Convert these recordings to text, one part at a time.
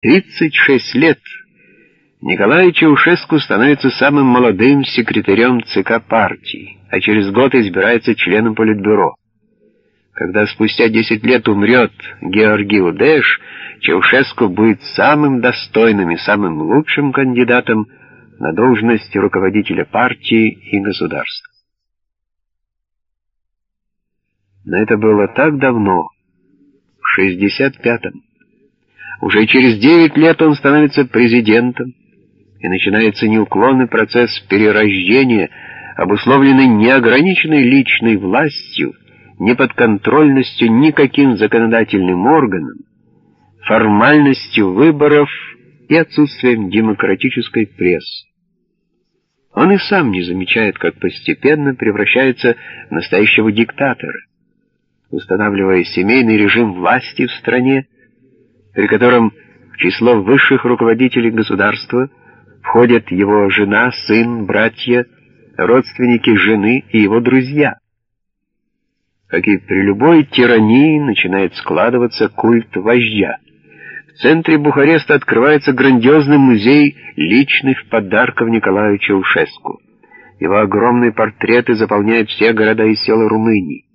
36 лет Николай Чаушеску становится самым молодым секретарем ЦК партии, а через год избирается членом Политбюро. Когда спустя 10 лет умрет Георгий Удеш, Чаушеску будет самым достойным и самым лучшим кандидатом на должность руководителя партии и государства. Но это было так давно, в 65-м. Уже через 9 лет он становится президентом, и начинается неуклонный процесс перерождения, обусловленный неограниченной личной властью, неподконтрольностью никаким законодательным органам, формальностью выборов и отсутствием демократической прессы. Он и сам не замечает, как постепенно превращается в настоящего диктатора, устанавливая семейный режим власти в стране, при котором в число высших руководителей государства входят его жена, сын, братья, родственники жены и его друзья. Как и при любой тирании начинает складываться культ вождя. В центре Бухареста открывается грандиозный музей личных подарков Николаю Чаушеску. Его огромные портреты заполняют все города и села Румынии.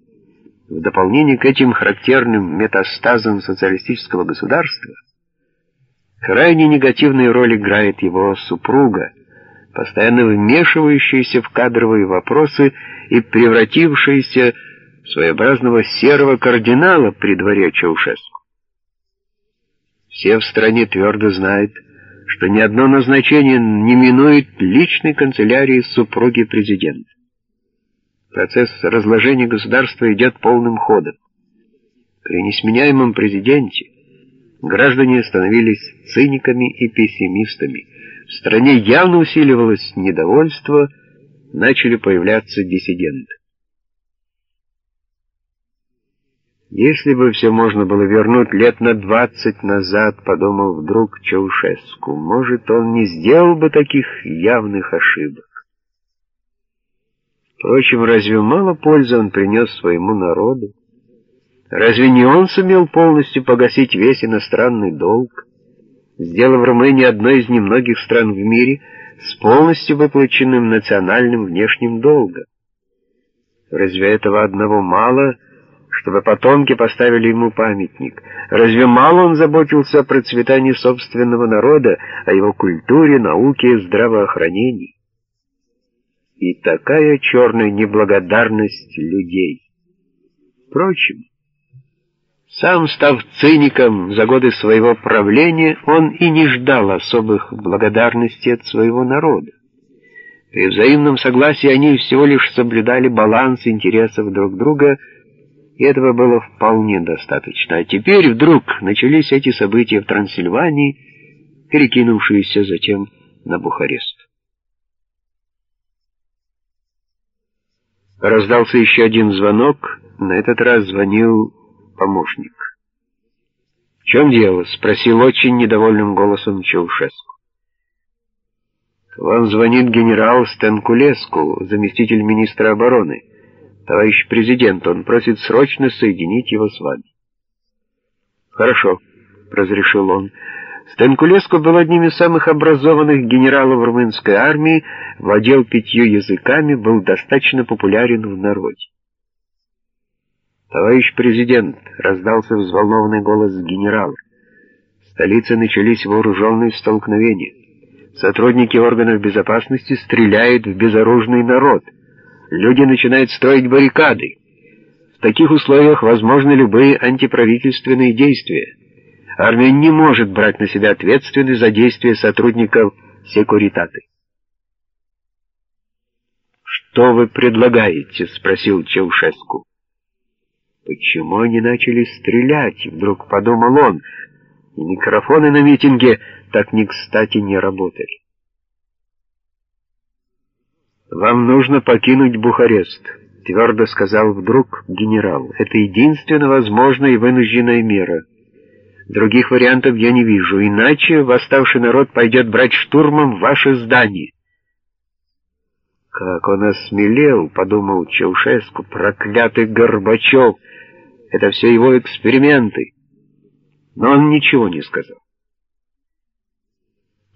В дополнение к этим характерным метастазам социалистического государства, крайне негативную роль играет его супруга, постоянно вмешивающаяся в кадровые вопросы и превратившаяся в своеобразного серого кардинала при дворе Чаушеску. Все в стране твердо знают, что ни одно назначение не минует личной канцелярии супруги президента. Процесс разложения государства идет полным ходом. При несменяемом президенте граждане становились циниками и пессимистами. В стране явно усиливалось недовольство, начали появляться диссиденты. Если бы все можно было вернуть лет на двадцать назад, подумал вдруг Чаушеску, может, он не сделал бы таких явных ошибок. Впрочем, разве мало пользы он принес своему народу? Разве не он сумел полностью погасить весь иностранный долг, сделав Румынию одной из немногих стран в мире с полностью выплаченным национальным внешним долгом? Разве этого одного мало, чтобы потомки поставили ему памятник? Разве мало он заботился о процветании собственного народа, о его культуре, науке и здравоохранении? И такая черная неблагодарность людей. Впрочем, сам став циником за годы своего правления, он и не ждал особых благодарностей от своего народа. При взаимном согласии они всего лишь соблюдали баланс интересов друг друга, и этого было вполне достаточно. А теперь вдруг начались эти события в Трансильвании, перекинувшиеся затем на Бухарест. Раздался еще один звонок, на этот раз звонил помощник. «В чем дело?» — спросил очень недовольным голосом Чаушеску. «К вам звонит генерал Стенкулеску, заместитель министра обороны. Товарищ президент, он просит срочно соединить его с вами». «Хорошо», — разрешил он, — Станкулеско был одним из самых образованных генералов румынской армии, владел пятью языками, был достаточно популярен в народе. «Товарищ президент!» — раздался взволнованный голос генерала. В столице начались вооруженные столкновения. Сотрудники органов безопасности стреляют в безоружный народ. Люди начинают строить баррикады. В таких условиях возможны любые антиправительственные действия. Армия не может брать на себя ответственность за действия сотрудников секуритаты. «Что вы предлагаете?» — спросил Чаушеску. «Почему они начали стрелять?» — вдруг подумал он. И микрофоны на митинге так не кстати не работали. «Вам нужно покинуть Бухарест», — твердо сказал вдруг генерал. «Это единственно возможная и вынужденная мера». Других вариантов я не вижу, иначе восставший народ пойдет брать штурмом ваше здание. Как он осмелел, подумал Чаушеску, проклятый Горбачев. Это все его эксперименты. Но он ничего не сказал.